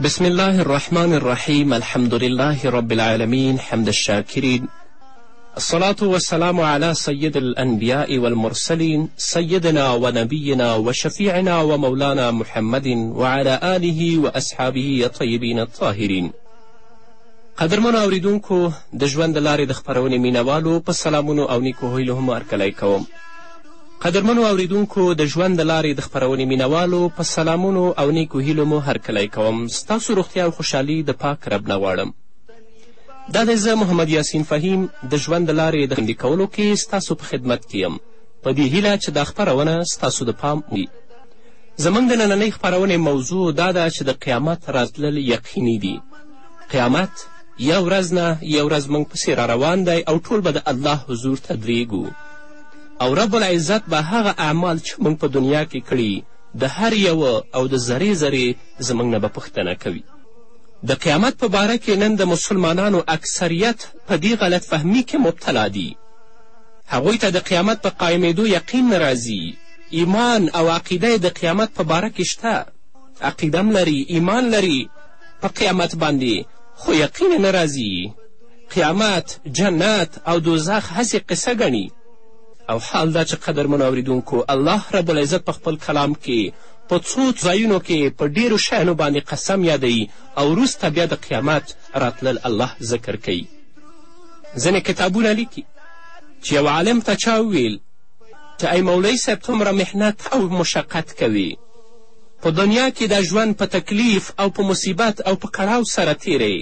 بسم الله الرحمن الرحیم الحمد لله رب العالمین حمد الشاکرین الصلاة والسلام على سید الانبیاء والمرسلین سیدنا و نبینا و شفیعنا و مولانا محمد وعلى آله و اصحابه طیبین الطاهرین قدرمنو اوریدونکو د ژوند د لارې د خپرونې مینوالو په سلامونو او نیکو هیلو هم هرکلی کوم قدرمنو اوریدونکو د ژوند د لارې د خپرونې مینوالو په سلامونو او نیکو هیلو مو هرکلی کوم ستاسو روغتیا او خوشحالي د پاک رب نه غواړم دا دی زه محمد یاسین فهیم د ژوند د لارې د خوندي کولو کې ستاسو په خدمت کې یم په دې هیله چې دا خپرونه ستاسو د پام وي زموږ د نننۍ خپرونې موضوع دا ده چې د قیامت راتلل یقیني دي قیامت یو ورځ نه یو ورځ موږ پسې را روان دی او ټول به د الله حضور ته درېږو او رب العزت به هغه اعمال چه موږ په دنیا کې کړي د هر یوه او د ذرې ذرې زموږ نه به پوښتنه کوي د قیامت په باره کې نن د مسلمانانو اکثریت په دې غلط فهمي کې مبتلا دي هغوی ته د قیامت په قایمېدو یقین نه راځي ایمان او عقیده د قیامت په باره کې شته عقیدم لري ایمان لري په قیامت باندې خو یقین نه راځي قیامت، جنت او دوزخ هسې قصه ګڼي او حال دا چې قدرمنو اوریدونکو الله رب العزت په خپل کلام کې په څو ځایونو کې په ډیرو شیانو باندې قسم یادوي او وروسته بیا د قیامت راتلل الله ذکر کوي ځینې کتابونه لیکي چې یو عالم ته چا وویل چې ای مولوی صاحب څومره محنت او مشقت کوي په دنیا کې دا ژوند په تکلیف او په مصیبت او په کړاو سره تیری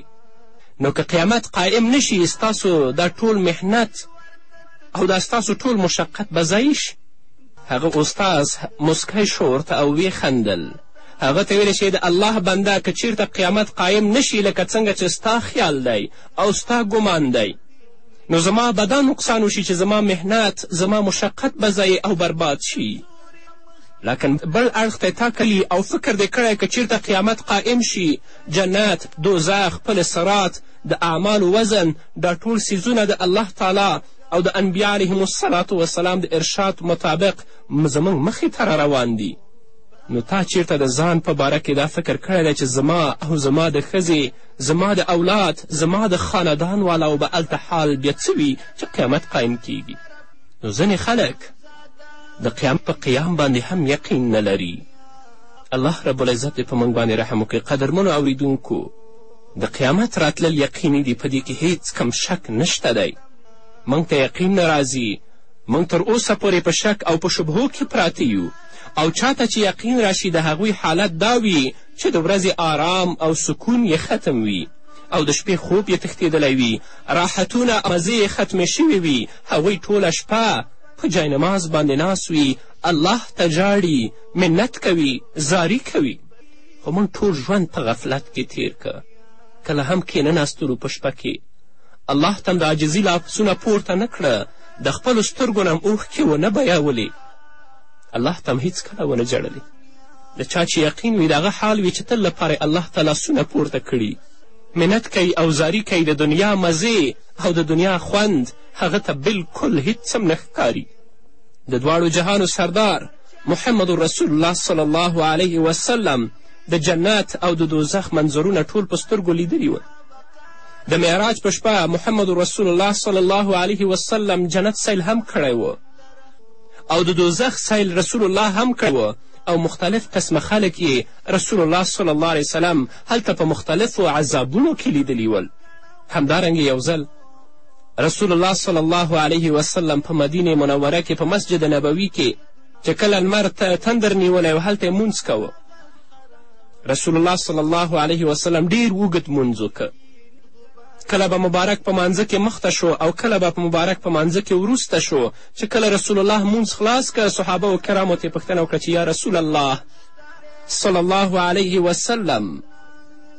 نو که قیامت قایم نه شي ستاسو دا ټول محنت او دا ستاسو ټول مشقت به ضایع شي هغه استاز مسکی شو ورته او ویې خندل هغه ته ویل شي د الله بنده که چیرته قیامت قایم نه شي لکه څنګه چې ستا خیال دی او ستا ګمان دی نو زما به دا نقصان وشي چې زما محنت زما مشقت به ضایع او برباد شي لکن بل اړخ ته تا کلی او فکر دې کړی که چیرته قیامت قایم شي جنت، دوزخ، پل صراط، د اعمالو وزن، دا ټول څیزونه د الله تعالی او د انبیا علیهم الصلاة وسلام د ارشاد مطابق زموږ مخې ته را روان دي نو تا چیرته د ځان په باره کې دا فکر کړی دی چې زما او زما د ښځې زما د اولاد زما د خاندان والاو به هلته حال بیا څه وي چې قیامت قایم کیږي نو ځینې خلک د قیامت په قیام باندې هم یقین نه لري الله رب العزت دې په موږ باندې رحم وکړي قدرمنو اوریدونکو د قیامت راتلل یقیني دي په دې کې هیڅ کم شک نشته دی موږ ته یقین نه راځي موږ تر اوسه پورې په شک او په شبهو کې پراته یو او چاته چې یقین راشي د هغوی حالت دا وي چې د ورځې آرام او سکون یې ختم وي او د شپې خوب یې تښتېدلی وي راحتونه مزې یې ختمې شوې وي هغوی ټوله شپه په جاینماز باندې ناست وي الله ته ژاړي منت کوي زاري کوي خو موږ ټول ژوند په غفلت کې تیر که کله هم کینناستلو په شپه کې الله ته د عاجزي لاسونه پورته نه کړه د خپلو سترګو نه هم اوښکې ونه بیاولې الله ته هم هیڅکله ونه ژړلې د چا چې یقین وي د هغه حال وي چې تل لپاره الله ته لاسونه پورته کړي منت کوي او زاري کوي د دنیا مزې او د دنیا خوند هغه ته بلکل هیڅ هم نه ښکاري د دواړو جهانو سردار محمد رسول الله صلی الله علیه وسلم د جنت او د دوزخ منظرونه ټول په سترګو لیدلي وه د معراج په شپه محمد رسول الله صلی الله علیه وسلم جنت سیل هم کړی و او د دوزخ سیل رسول الله هم کړی و او مختلف قسمه خلک یې رسول الله صلی الله علیه وسلم هلته په مختلفو عذابونو کې لیدلي ول همدارنګه یو ځل رسول الله صلی الله علیه وسلم په مدینې منوره کې په مسجد نبوي کې چې کله لمر تندر نیولی و هلته یې مونځ کوه رسول الله صلی الله علیه وسلم ډیر اوږد مونځ وکړ کله به مبارک په مانځه کې مخته شو او کله به په مبارک په مانځه کې وروسته شو چې کله رسول الله مونځ خلاص که صحابه و کرامو ته یې پوښتنه وکړه چې یا رسول الله صلی الله علیه وسلم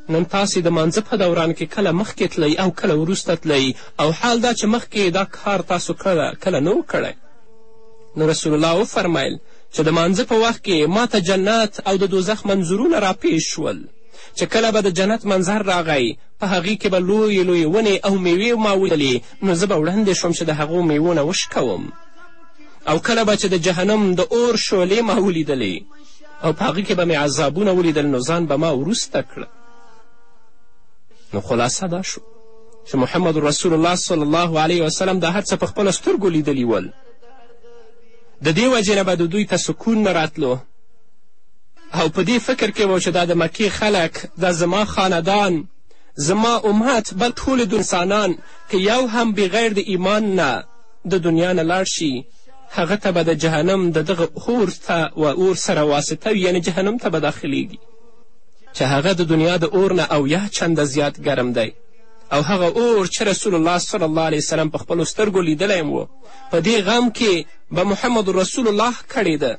نن تاسې د مانځه په دوران کې کله مخکې تلئ او کله وروسته تلئ او حال دا چې مخکې یې دا کار تاسو کله کله نه و کړی نو رسول الله وفرمیل چې د مانځه په وخت کې ما ته جنت او د دوزخ منظورونه راپیش شول چې کله به د جنت منظر راغی په هغې کې به لویې لویې ونې او میوې ما ولیدلې نو زه به وړاندې شوم چې د هغو میوو نه وشکوم او کله به چې د جهنم د اور شعلې ما ولیدلې او په هغه کې به مې عذابونه ولیدل نو ځان به ما وروسته کړه نو خلاصه دا شو چې محمد رسول الله صلی الله علیه وسلم دا هر څه په خپلو سترګو لیدلي ول د دې وجې نه به د دوی ته سکون نه راتلو او په دې فکر کې و چې دا د مکې خلک دا زما خاندان زما امت بل ټول انسانان که یو هم بغیر د ایمان نه د دنیا نه لاړ شي هغه ته به د جهنم د دغه اور ته و اور سره واسطه وي یعنې جهنم ته به داخلیږي چې هغه د دنیا د اور نه اویا چنده زیات ګرم دی او هغه اور چې رسول الله صلی الله علیه وسلم په خپلو سترګو لیدلی و په دې غم کې به محمد رسول الله کړې ده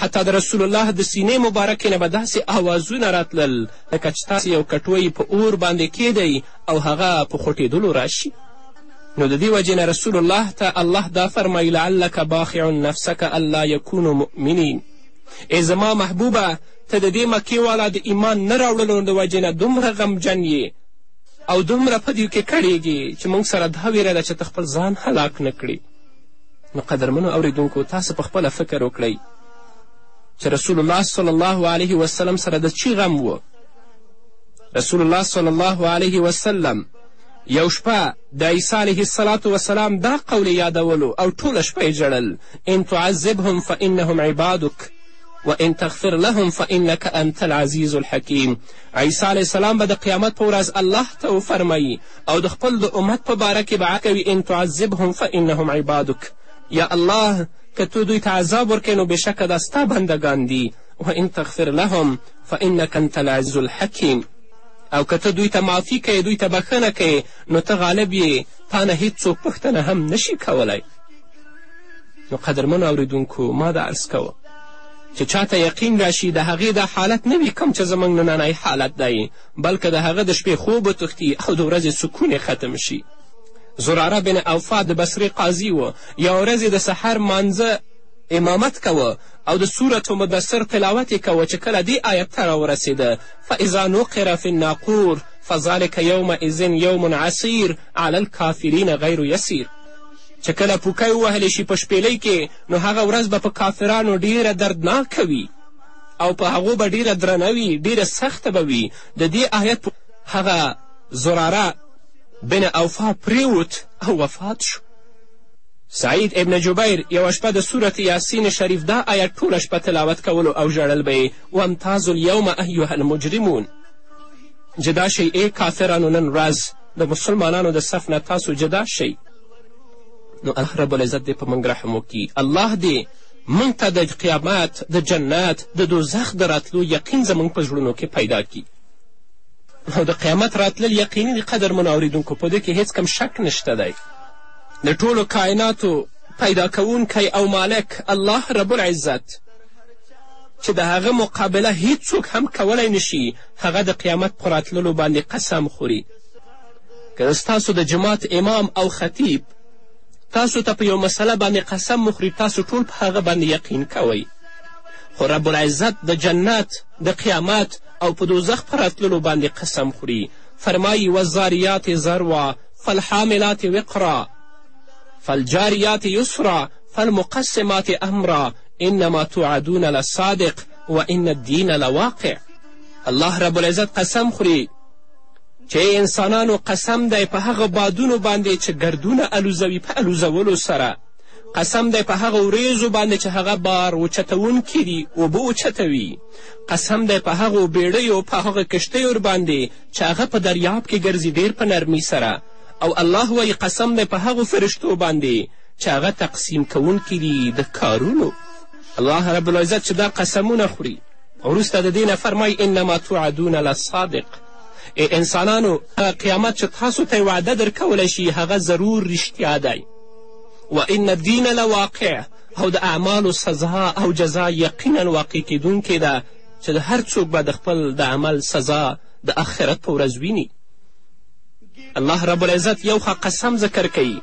حتی د رسول الله د سینې مبارکې نه به داسې آوازونه راتلل لکه چې تاسې یو کټوی په اور باندې کیدی او هغه په خوټېدلو راشي نو د دې وجې نه رسول الله ته الله دا فرمایي لعلک باخع نفسک الله یکونو مؤمنین ای زما محبوبه ته د دې مکې والا د ایمان نه راوړلو د وجې نه دومره غمجن یې او دومره په دوی کې کړیږي چې موږ سره دا ویره ده چې ته خپل ځان هلاک نه کړي نو قدرمنو اوریدونکو تاسو په خپله فکر وکړئ چې رسول الله صلی الله علیه وسلم سره د چی غم و رسول الله صلی الله علیه وسلم یو شپه د عیسی علیه السلام وسلام دا قول یادولو او ټوله شپه یې ژړل ان تعذبهم فانهم عبادک و ان تغفر لهم فانک انت العزیز الحکیم عیسی علیه السلام به د قیامت په ورځ الله ته وفرمایي او د خپل د امت په باره کې به کوي ان تعذبهم فانهم عبادک یا الله که تو دوی ته عذاب ورکوې نو بېشکه دا ستا بندګان دي و ان تغفر لهم فانک انت العزیز الحکیم او که ته دوی ته معافي کوې دوی ته بښنه کوې نو ته غالب یې تا نه هیڅوک پوښتنه هم نشي کولی نو قدرمنو اوریدونکو ما دا عرض کوه چې چاته یقین راشي د هغې دا حالت نه وي کوم چې زموږ نننی حالت دی بلکې د هغه د شپې خوب وتښتي او د ورځې سکون ختم شي زراره بن اوفا د بصرې قاضي و یو ورځ د سحر مانځه امامت کوه او د سورت مدثر تلاوت یې کوه چې کله دې آیت ته راورسېده فاذا نقر فی الناقور فذلک یومئذ یوم عسیر علی الکافرین غیر یسیر چې کله پوکی ووهل شي په شپېلۍ کې نو هغه ورځ به په کافرانو ډېره دردناکه وي او په هغو به ډېره درنه وي ډېره سخته به وي د دې آیت هغه زراره بن اوفا پریوت او وفات شو سعید ابن جبیر یوه شپه د صورت یاسین شریف دا آیت ټوله شپه تلاوت کولو او ژړل به وامتاز اليوم ایها المجرمون جدا شئ ای کافرانو نن ورځ د مسلمانانو د صف نه تاسو جدا شئ نو الله رب العزت دې په موږ رحم وکړي الله دې موږ ته د قیامت د جنت د دوزخ د راتلو یقین زموږ په زړونو کې پیدا کړي او د قیامت راتلل یقیني دي قدرمنو اورېدونکو په دې کې هیڅ کم شک نشته دی د ټولو کایناتو پیدا کوونکی او مالک الله رب العزت چې د هغه مقابله هیڅوک هم کولی نشي هغه د قیامت په راتللو باندې قسم خوري که ستاسو د جماعت امام او خطیب تاسو ته په یو مسله باندې قسم مخوري تاسو ټول په هغه باندې یقین کوئ خو رب العزت د جنت د قیامت او په دوزخ په راتللو باندې قسم خوري فرمایی والذاریات ذروا فالحاملات وقرا فالجاریات یسرا فالمقسمات امرا انما توعدون لصادق و ان الدین لواقع الله رب العزت قسم خوري چې ای انسانانو قسم دی په هغه بادونو باندې چې ګردونه الوزوي په الوزولو سره قسم دی په هغه وریځو باندې چې هغه بار اوچتوونکي دي اوبه اوچتوي قسم دی په هغو بیړیو په هغه کښتیو باندې چې هغه په دریاب کې ګرځي ډیر په نرمي سره او الله وایي قسم دی په هغو فرشتو باندې چې هغه تقسیم کوونکي دي د کارونو الله رب العزت چې دا قسمونه خوري وروسته د دې نه فرمایي انما توعدون لصادق ای انسانانو قیامت چې تاسو ته وعده درکولی شي هغه ضرور رښتیا دی و ان الدین لواقع او د اعمالو سزا او جزا یقینا واقع کیدونکې ده چې د هر څوک به د خپل د عمل سزا د آخرت په ورځ ویني الله رب العزت یو خوا قسم ذکر کوي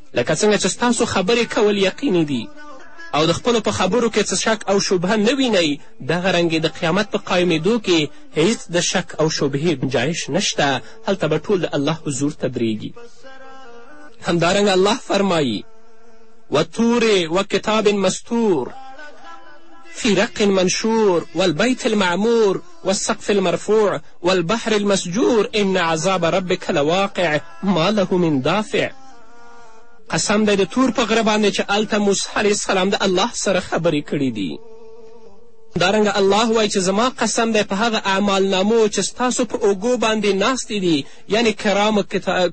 لکه څنګه چې ستاسو خبرې کول یقیني دي او د خپلو په خبرو کې څه شک او شبهه نه وینئ دغه رنګې د قیامت په قایمېدو کې هیڅ د شک او شبهې ګنجایش نشته هلته به ټول د الله حضور ته درېږي همدارنګه الله فرمایي والطور وکتاب مستور في رق منشور والبيت المعمور والسقف المرفوع والبحر المسجور إن عذاب ربك لواقع ما له من دافع قسم دی د تور په غره باندې چې هلته موسی علیه السلام د الله سره خبرې کړې دي دارنګه الله وایي چې زما قسم دی په هغه اعمالنامو چې ستاسو په اوږو باندې ناستې دي یعنې کرام,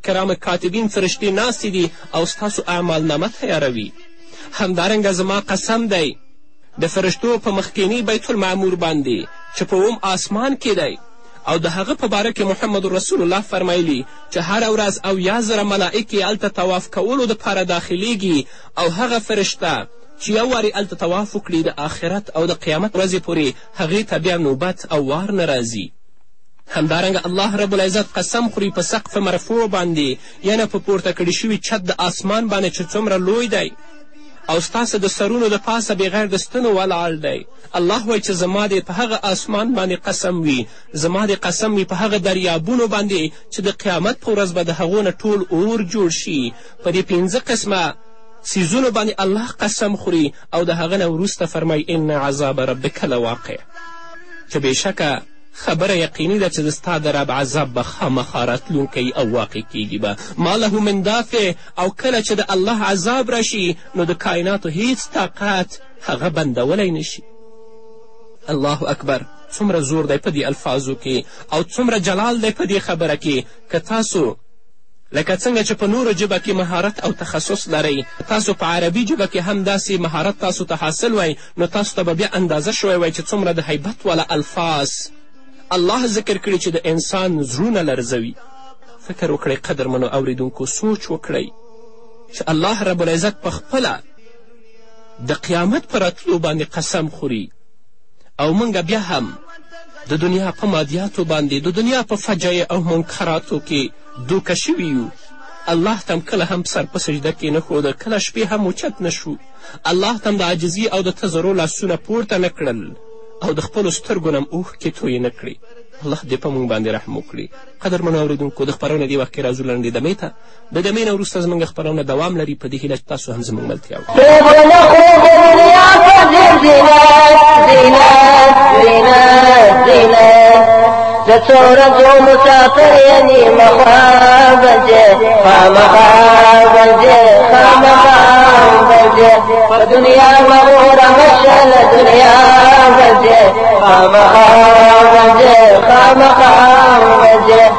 کرام کاتبین فرشتې ناستې دي او ستاسو اعمالنامه تیاروي همدارنګه زما قسم دی د فرشتو په مخکینی بیت المعمور باندې چې په اوم آسمان کې دی او د هغه په باره کې محمد رسول الله فرمایلي چې هره ورځ اویا زره ملائکې هلته طواف کولو دپاره داخلیږي او هغه فرشته چې یو وارې هلته طواف وکړي د آخرت او د قیامت ورځې پورې هغې ته بیا نوبت او وار نه راځي همدارنګه الله رب العزت قسم خوري په سقف مرفوع باندې یعنې په پورته کړي شوي چت د آسمان باندې چې څومره لوی دی او ستاسو د سرونو د پاسه بغیر د ستنو ولاړ دی الله وایي چې زما دې په هغه آسمان باندې قسم وي زما دې قسم وي په هغه دریابونو باندې چې د قیامت په ورځ به د هغو نه ټول اور جوړ شي په دې پنځه قسمه څیزونو باندې الله قسم خوري او د هغه نه وروسته فرمایي ان عذاب ربک لواقع چې بېشکه خبره یقیني ده چې د ستا د رب عذاب به خامخا راتلونکی او واقع کیږي به ما له من دافع او کله چې د الله عذاب راشي نو د کایناتو هیڅ طاقت هغه بندولی نه شي الله اکبر څومره زور دی په دې الفاظو کې او څومره جلال دی په دې خبره کې که تاسو لکه څنګه چې په نورو ژبه کې مهارت او تخصص لرئ تاسو په عربي ژبه کې هم داسې مهارت تاسو ته حاصل وای نو تاسو ته به بیا اندازه شوی وای چې څومره د حیبت والا الفاظ الله ذکر کړي چې د انسان زړونه لرزوي فکر وکړئ قدرمنو اوریدونکو سوچ وکړئ چې الله رب العزت په خپله د قیامت په راتلو باندې قسم خوري او موږ بیا هم د دنیا په مادیاتو باندې د دنیا په فجایع او منکراتو کې دوکه شوي یو الله تم کله هم سر په سجده کې نه ښوده کله شپې هم اوچت نه شو الله تم د عاجزي او د تزرو لاسونه پورته نه کړل او د خپلو سترګو نه هم اوښکې تویې نه کړې الله دې په موږ باندې رحم وکړي قدرمنو اورېدونکو د خپرونې دې وخت کې راځو لنډې دمې ته د دمې نه وروسته زموږ خپرونه دوام لري په دې هیله چې تاسو هم زموږ ملتیا د څو ورځو مسافر یعنی مخا بجې خامخا بجې خامخا بجې په دنیا مغور مشل دنیا بجې خامخا بجې خامخا بجې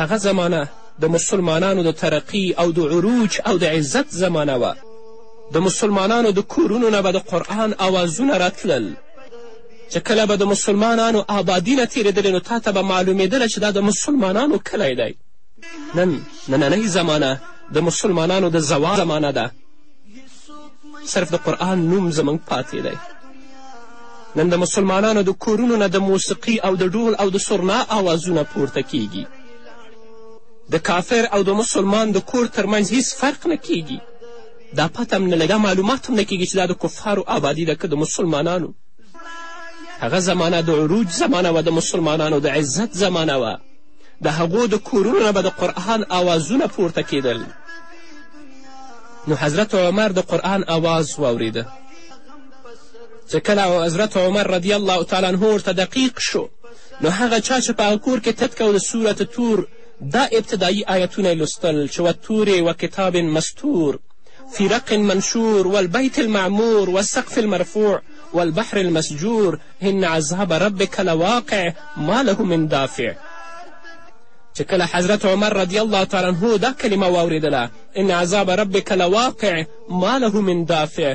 هغه زمانه د مسلمانانو د ترقي او د عروج او د عزت زمانه وه د مسلمانانو د کورونو نه به د قرآن آوازونه راتلل چې کله به د مسلمانانو آبادي نه تېرېدلې نو تا ته به معلومېدله چې دا د مسلمانانو کلی دی نن نننۍ زمانه د مسلمانانو د زوال زمانه ده صرف د قرآن نوم زموږ پاتې دی نن د مسلمانانو د کورونو نه د موسیقي او د ډول او د سرنا آوازونه پورته کیږي د کافر او د مسلمان د کور ترمنځ هیڅ فرق نه کیږي دا پته هم نه لګه معلومات هم نه کیږي چې دا د کفارو آبادي ده که د مسلمانانو هغه زمانه د عروج زمانه وه د مسلمانانو د عزت زمانه وه د هغو د کورونو نه به د قرآن آوازونه پورته کیدل نو حضرت عمر د قرآن آواز واوریده چې کله حضرت عمر رضی الله تعالی عنه ورته دقیق شو نو هغه چا چې په هغه کور کې تت کو د صورت تور دا ابتدایي آیتونه یې لوستل چې وتورې و کتاب مستور في رق منشور والبيت المعمور والسقف المرفوع والبحر المسجور إن عذاب ربك لواقع ما له من دافع چې کله حضرت عمر رضی الله تعالی عنه دا کلمه واورېدله ان عذاب ربک لواقع ما له من دافع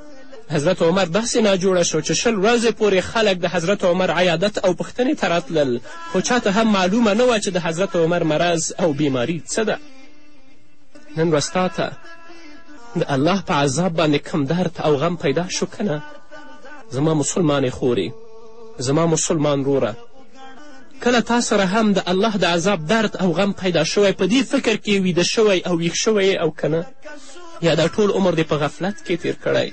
حضرت عمر داسې ناجوړه شو چې شل ورځې پورې خلک د حضرت عمر عیادت او پوښتنې ته راتلل خو چاته هم معلومه نه وه چې د حضرت عمر مرض او بیماری څه ده نن ورځ تا ته د الله په عذاب باندې کم درد او غم پیدا شو که نه زما مسلمانې خورې زما مسلمان روره کله تا سره هم د الله د عذاب درد او غم پیدا شوی په دې فکر کې ویده شوی او ویښ شوی او که نه یا دا ټول عمر دې په غفلت کې تیر کړی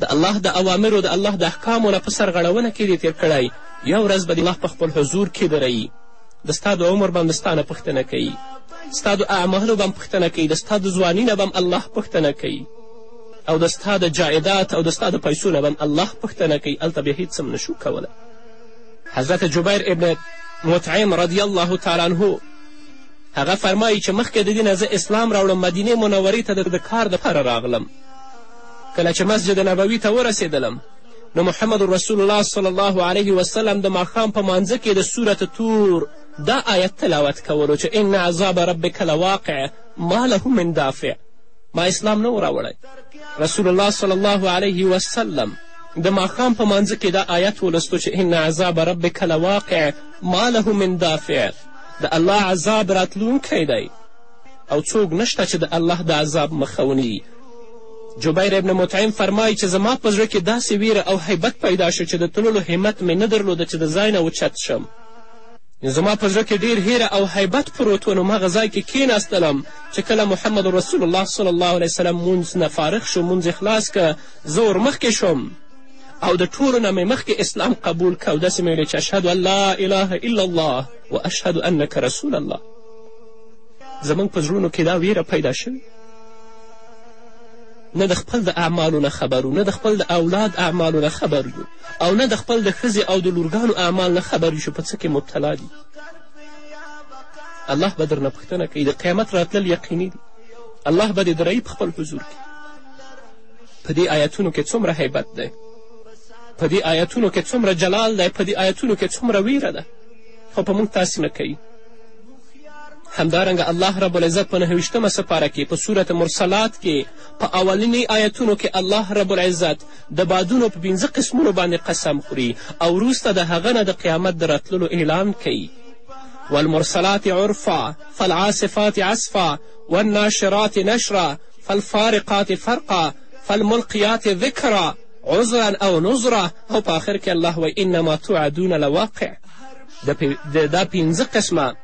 د الله د اوامرو د الله د احکامو نه په سرغړونه کې دې تیر کړی یا ورځ به د الله په خپل حضور کې درئي د ستا د عمر به هم د ستا نه پوښتنه کوي ستا د اعمالو به هم پوښتنه کوي د ستا د ځواني نه به هم الله پوښتنه کوي او د ستا د جایدات او د ستا د پیسو نه به هم الله پوښتنه کوي هلته بیا هیڅ هم نشو کولی حضرت جبیر ابن مطعم رضی الله تعالی عنه هغه فرمایي چې مخکې د دې نه زه اسلام راوړم مدینې منورې ته د کار دپاره راغلم کله چې مسجد نبوي ته ورسېدلم نو محمد رسول الله صلی الله علیه وسلم د ماښام په مانځه کې د صورت تور دا آیت تلاوت کولو چې ان عذاب ربک لواقع ما له من دافع ما اسلام نه راوړی رسول الله صلی الله علیه وسلم د ماښام په مانځه کې دا آیت ولستو چې ان عذاب ربک لواقع ما له من دافع د الله عذاب راتلونکی دی او څوک نشته چې د الله د عذاب مخه ونیي جبیر ابن مطعم فرمایي چې زما په زړه کې داسې ویره او حیبت پیدا شو چې د تللو همت مې نه درلوده چې د ځای نه اوچت شم زما په زړه کې ډیر هیره او حیبت پروت و نو ما هغه ځای کې کیناستلم چې کله محمد رسول الله صلی الله علیه وسلم مونځ نه فارغ شو مونځ خلاص که زه ورمخکې شوم او د ټولو نه مې مخکې اسلام قبول که او داسې مې ویلې چې اشهد ان لا اله الا الله و اشهد انک رسول الله زموږ په زړونو کې دا ویره پیدا شوې نه د خپل د اعمالو نه خبرو نه د خپل د اولاد اعمالو نه خبر یو او نه د خپل د ښځې او د لورګانو اعمال نه خبر یو چې په څه کې مبتلا دي الله به درنه پوښتنه کوي د قیامت راتلل یقیني دي الله به دې درایي په خپل حضور کې په دې آیتونو کې څومره هیبت دی په دې آیتونو کې څومره جلال دی په دې آیتونو کې څومره ویره ده خو په موږ تاسې نه کوي همدارنګه الله رب العزت په نهویشتمه سپاره کې په صورت مرسلات کې په اولنی آیتونو کې الله رب العزت د بادونو په پنځه قسمونو باندې قسم خوري او وروسته د هغه نه د قیامت د راتللو اعلان کوي والمرسلات عرفا فالعاصفات عصفا والناشرات نشرا فالفارقات فرقا فالملقیات ذکرا عذرا او نظرا او په آخر کې الله وایي انما توعدون لواقع دا پنځه قسمه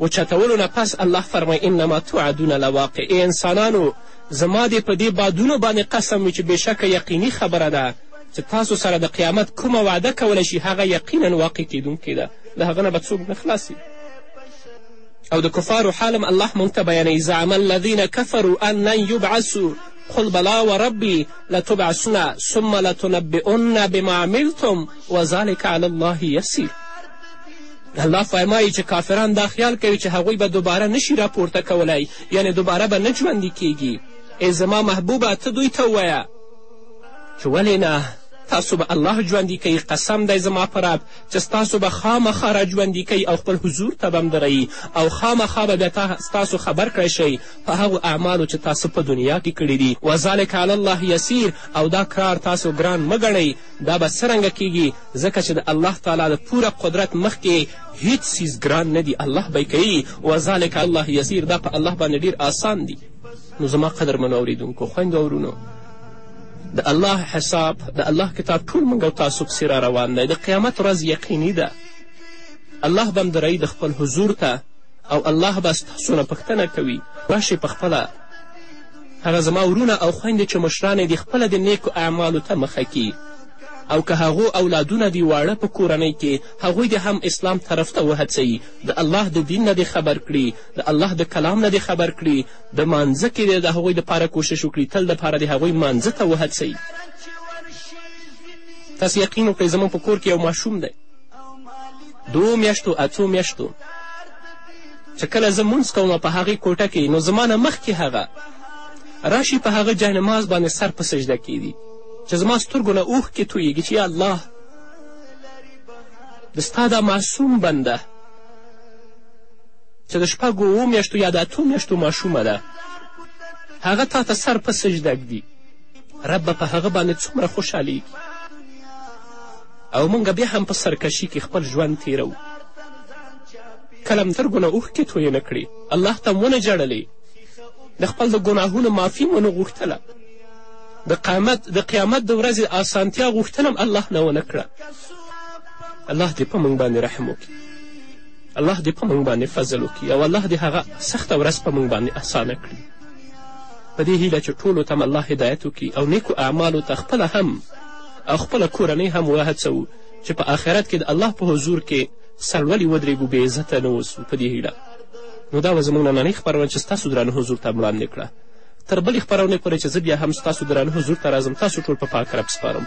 اوچتولو نه پس الله فرمایي انما توعدون لواقع ای انسانانو زما دې په دې بادونو باندې قسم وي چې بېشکه یقیني خبره ده چې تاسو سره د قیامت کومه وعده کولی شي هغه یقینا واقع کیدونکې ده له هغه نه به څوک نه خلاصي او د کفارو حال هم الله موږ ته بیانوي زعم الذین کفروا ان لن یبعثو قل بلا وربي لتبعثن ثم لتنبئن بما عملتم وذلك على الله يسير الله فرمایي چې کافران دا خیال کوي چې هغوی به دوباره نشي راپورته کولای یعنې دوباره به نه ژوندي کیږي ای زما محبوبه ته دوی ته ووایه چې ولې نه تاسو به الله ژوندي کوي قسم دی زما په رب چې ستاسو به خامخا را ژوندي کوي او خپل حضور ته به هم درئي او خامخا به بیا ستاسو خبر کړی شئ په هغو اعمالو چې تاسو په دنیا کې کړي دي وذلک علی الله یسیر او دا کار تاسو ګران مه ګڼئ دا به څرنګه کیږي ځکه چې د الله تعالی د پوره قدرت مخکې هیڅ څیز ګران نه دي الله به کوي وذلک الله یسیر دا په الله باندې ډیر آسان دي نو زما قدرمنو اورېدونکو خویندو او ورونو د الله حساب د الله کتاب ټول موږ او تاسو پسې را روان دی د قیامت ورځ یقیني ده الله به هم درئ د خپل حضور ته او الله به ستاسو نه پوښتنه کوي راشئ په خپله هغه زما ورونه او خویندې چې مشران یې دي خپله د نیکو اعمالو ته مخه کي او که هغو اولادونه دي واړه په کورنۍ کې هغوی دې هم اسلام طرف ته وهڅوي د الله د دین نه دې خبر کړي د الله د کلام نه دې خبر کړي د مانځه کې دی د هغوی دپاره کوشش وکړي تل دپاره د هغوی مانځه ته وهڅوي تاسو یقین وکړئ زموږ په کور کې یو ماشوم دی دوو میاشتو اتو میاشتو چې کله زه مونځ کوم په هغې کوټه کې نو زما نه مخکې هغه راشي په هغه جهنماز باندې سر په سجده کیدي چې زما سترګو نه اوښکې تویږي چې یا الله د ستا دا معصوم بنده چې د شپږ اوو میاشتو یا د اتو میاشتو ماشومه ده هغه تا ته سر په سجده ږدي رب به په هغه باندې څومره خوشحالیږي او موږ بیا هم په سرکشي کې خپل ژوند تیروو کله هم تر ګناه اوښکې تویې نه کړې الله ته ونه ژړلې د خپل د ګناهونو معافي مو نه غوښتله د قیامت د قیامت د ورځې آسانتیا غوښتنه هم الله نه ونه کړه الله دې په موږ باندې رحم وکړي الله دې په موږ باندې فضل وکړي او الله دې هغه سخته ورځ په موږ باندې اسانه کړي په دې هیله چې ټولو ته الله هدایت وکړي او نیکو اعمالو ته خپله هم او خپله کورنۍ هم وهڅوو چې په آخرت کې د الله په حضور کې سرلولي ودرېږو بې عزته نه اوسو په دې هیله نو دا وه زموږ نننۍ خپرونه چې ستاسو درانه حضور ته وړاندې کړه تر بلې خپرونې پورې چې زه بیا هم ستاسو درانه حضور ته راځم تاسو ټول په پاک رب سپارم